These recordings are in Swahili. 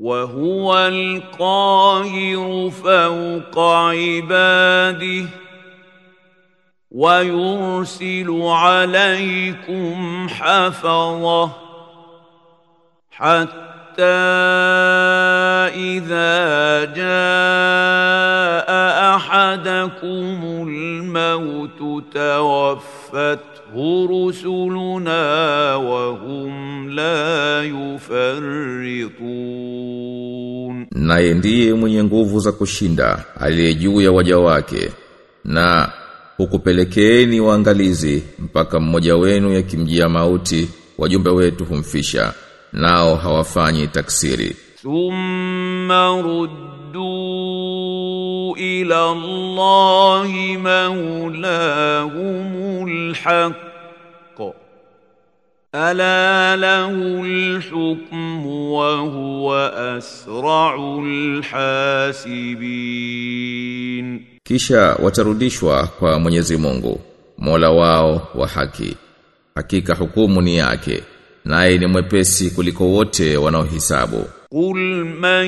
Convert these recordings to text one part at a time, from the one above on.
وهو القاهر فوق عباده ويرسل عليكم حفظه حتى إذا جاء أحدكم الموت توفته رسلنا وهم لا يفرطون naye ndiye mwenye nguvu za kushinda aliye juu ya waja wake na hukupelekeeni waangalizi mpaka mmoja wenu yakimjia mauti wajumbe wetu humfisha nao hawafanyi taksiri ثم ردوا إلى الله مولاهم الحق ألا له الحكم وهو أسرع الحاسبين kisha watarudishwa kwa Mwenyezi Mungu Mola wao wa haki hakika hukumu ni yake naye ni mwepesi kuliko wote wanaohisabu قل من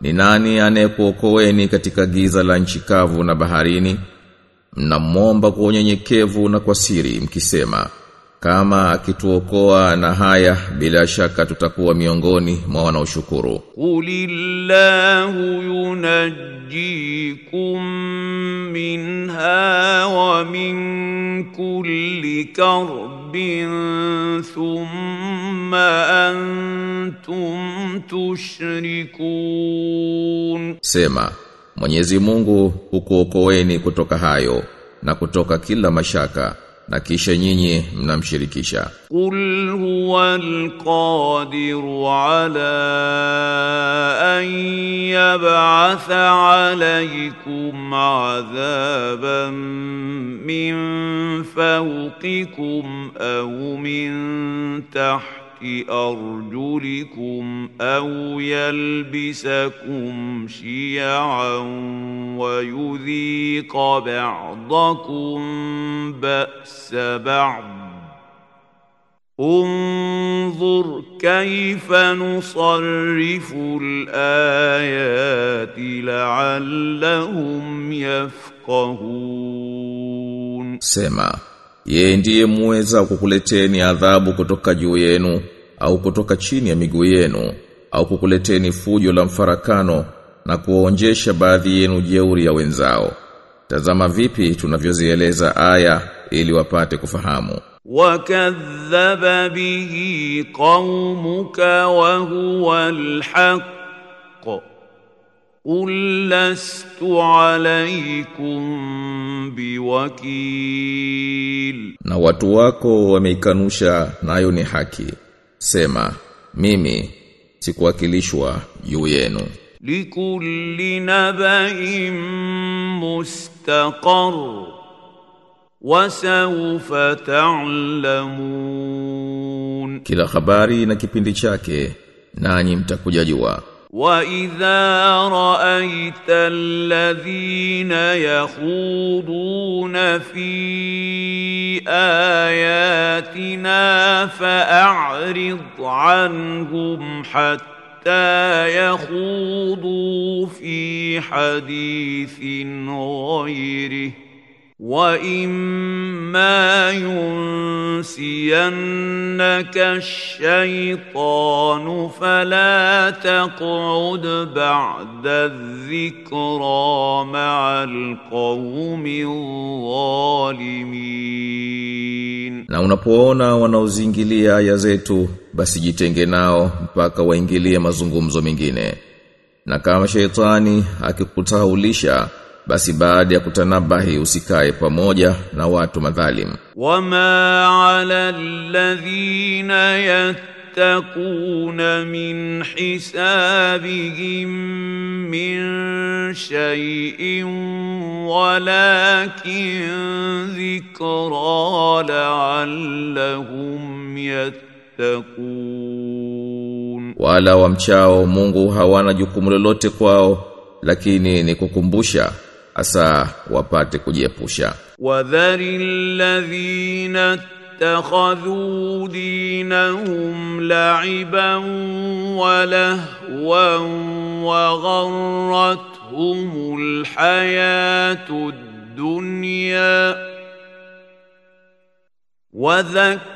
ni nani anayekuokoeni katika giza la nchi kavu na baharini? Mnamwomba kwa unyenyekevu na kwa siri mkisema, kama akituokoa na haya bila shaka tutakuwa miongoni mwa wanaoshukuru. Qulillahu yunajjikum minha wa min kulli karbin thumma antum tushrikun, sema Mwenyezi Mungu hukuokoeni kutoka hayo na kutoka kila mashaka na kisha nyinyi mnamshirikisha. قل هو القادر على أن يبعث عليكم عذابا من فوقكم أو من تحت أرجلكم أو يلبسكم شيعا ويذيق بعضكم بأس بعض. انظر كيف نصرف الآيات لعلهم يفقهون. Sema, yeye ndiye muweza kukuleteni adhabu kutoka juu yenu. au kutoka chini ya miguu yenu au kukuleteni fujo la mfarakano na kuwaonjesha baadhi yenu jeuri ya wenzao. Tazama vipi tunavyozieleza aya ili wapate kufahamu. Wakadhaba bihi qaumuka wa huwa alhaq. Ulastu lastu alaykum biwakil. Na watu wako wameikanusha nayo ni haki. Sema, mimi sikuwakilishwa juu yenu. Likulli nabain mustaqar wa sawfa ta'lamun, kila habari na kipindi chake nanyi mtakujajua. واذا رايت الذين يخوضون في اياتنا فاعرض عنهم حتى يخوضوا في حديث غيره واما وإما ينسينك الشيطان فلا تقعد بعد الذكرى مع القوم الظالمين Na unapoona wanaozingilia aya zetu basi jitenge nao mpaka waingilie mazungumzo mengine. Na kama sheitani akikutaulisha basi baada ya kutanabahi usikae pamoja na watu madhalim. Wama ala alladhina yattaquna min hisabihim min shay'in walakin dhikra la'allahum yattaqun. Wala wamchao Mungu hawana jukumu lolote kwao lakini ni kukumbusha asa wapate kujiepusha. وذر الذين اتخذوا دينهم لعبا ولهوا وغرتهم الحياة الدنيا وذكر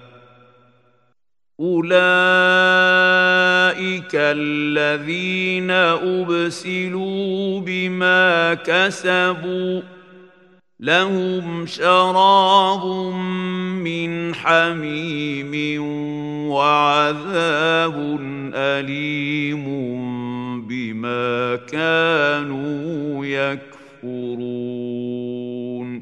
أولئك الذين أبسلوا بما كسبوا لهم شراب من حميم وعذاب أليم بما كانوا يكفرون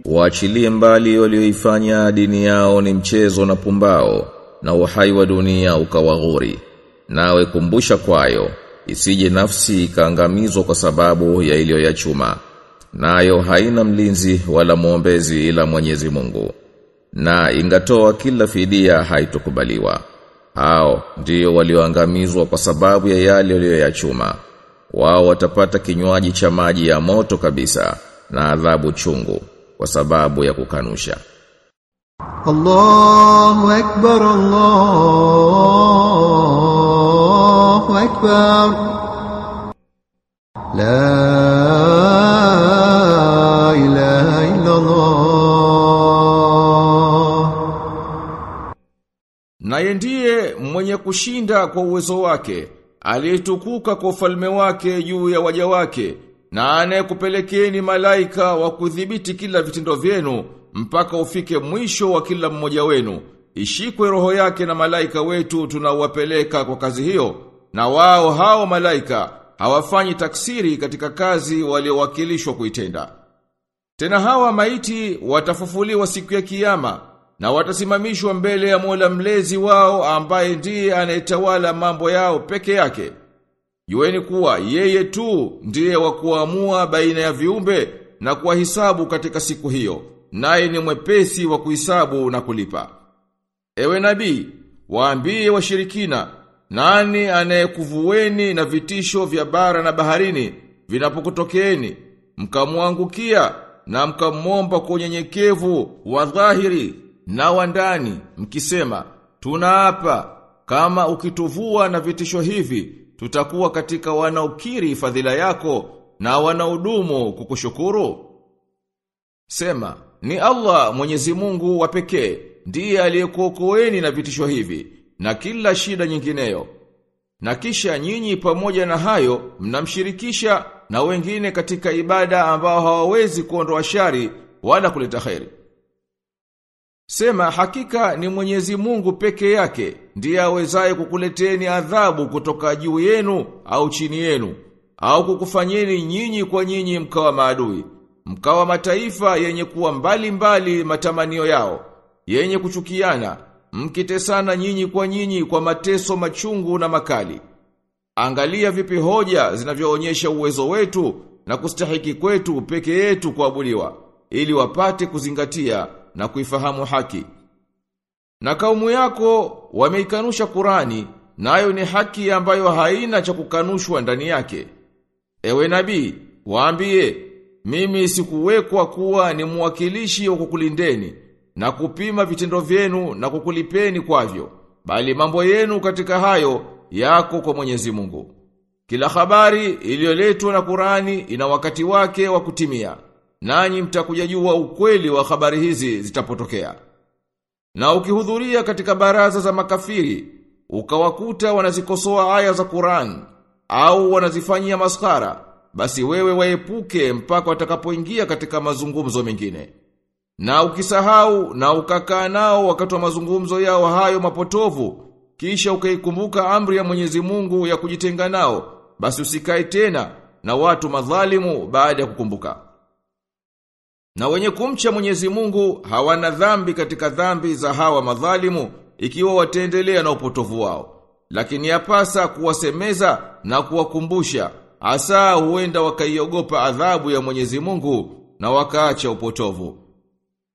waachilie mbali walioifanya dini yao ni mchezo na pumbao. Na uhai wa dunia ukawaghuri. Nawe kumbusha kwayo isije nafsi ikaangamizwa kwa sababu ya iliyoyachuma nayo haina mlinzi wala muombezi ila Mwenyezi Mungu. Na ingatoa kila fidia haitokubaliwa. Hao ndio walioangamizwa kwa sababu ya yale waliyoyachuma wao watapata kinywaji cha maji ya moto kabisa na adhabu chungu kwa sababu ya kukanusha الله أكبر الله أكبر لا إله إلا الله Naye ndiye mwenye kushinda kwa uwezo wake, aliyetukuka kwa ufalme wake juu ya waja wake, na anayekupelekeni malaika wa kudhibiti kila vitendo vyenu mpaka ufike mwisho wa kila mmoja wenu. Ishikwe roho yake na malaika wetu tunawapeleka kwa kazi hiyo, na wao hao malaika hawafanyi taksiri katika kazi waliowakilishwa kuitenda. Tena hawa maiti watafufuliwa siku ya kiyama na watasimamishwa mbele ya Mola mlezi wao ambaye ndiye anayetawala mambo yao peke yake. Jueni kuwa yeye tu ndiye wa kuamua baina ya viumbe na kuwahisabu katika siku hiyo. Naye ni mwepesi wa kuhesabu na kulipa. Ewe nabii, waambie washirikina, nani anayekuvueni na vitisho vya bara na baharini vinapokutokeeni, mkamwangukia na mkamwomba kwa unyenyekevu wa dhahiri na wa ndani, mkisema, tunaapa kama ukituvua na vitisho hivi, tutakuwa katika wanaokiri fadhila yako na wanaodumu kukushukuru. Sema, ni Allah Mwenyezi Mungu wa pekee ndiye aliyekuokoeni na vitisho hivi na kila shida nyingineyo. Na kisha nyinyi pamoja na hayo mnamshirikisha na wengine katika ibada ambao hawawezi kuondoa shari wala kuleta khairi. Sema hakika ni Mwenyezi Mungu peke yake ndiye awezaye kukuleteni adhabu kutoka juu yenu au chini yenu au kukufanyeni nyinyi kwa nyinyi mkawa maadui mkawa mataifa yenye kuwa mbali mbali matamanio yao yenye kuchukiana mkitesana nyinyi kwa nyinyi kwa mateso machungu na makali. Angalia vipi hoja zinavyoonyesha uwezo wetu na kustahiki kwetu peke yetu kuabudiwa ili wapate kuzingatia na kuifahamu haki. Na kaumu yako wameikanusha Kurani nayo ni haki ambayo haina cha kukanushwa ndani yake. Ewe nabii waambie mimi sikuwekwa kuwa ni mwakilishi wa kukulindeni na kupima vitendo vyenu na kukulipeni kwavyo bali mambo yenu katika hayo yako kwa Mwenyezi Mungu. Kila habari iliyoletwa na kurani ina wakati wake wa kutimia nanyi mtakujua ukweli wa habari hizi zitapotokea. Na ukihudhuria katika baraza za makafiri ukawakuta wanazikosoa aya za Qurani au wanazifanyia maskara, basi wewe waepuke mpaka watakapoingia katika mazungumzo mengine. Na ukisahau na ukakaa nao wakati wa mazungumzo yao hayo mapotovu, kisha ukaikumbuka amri ya Mwenyezi Mungu ya kujitenga nao, basi usikae tena na watu madhalimu baada ya kukumbuka. Na wenye kumcha Mwenyezi Mungu hawana dhambi katika dhambi za hawa madhalimu ikiwa wataendelea na upotovu wao. Lakini yapasa kuwasemeza na kuwakumbusha, asa huenda wakaiogopa adhabu ya Mwenyezi Mungu na wakaacha upotovu.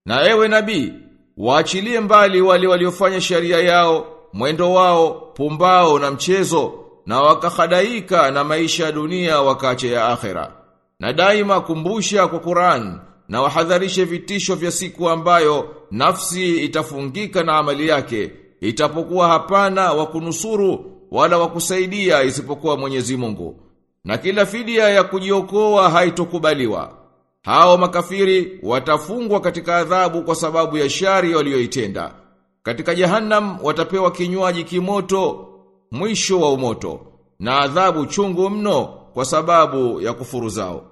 Na ewe nabii, waachilie mbali wale waliofanya sharia yao, mwendo wao, pumbao na mchezo, na wakahadaika na maisha ya dunia wakaacha ya akhera. Na daima kumbusha kwa Qur'an na wahadharishe vitisho vya siku ambayo nafsi itafungika na amali yake, itapokuwa hapana wa kunusuru wala wa kusaidia isipokuwa Mwenyezi Mungu. Na kila fidia ya kujiokoa haitokubaliwa. Hao makafiri watafungwa katika adhabu kwa sababu ya shari walioitenda. Katika jahannam watapewa kinywaji kimoto, mwisho wa umoto, na adhabu chungu mno kwa sababu ya kufuru zao.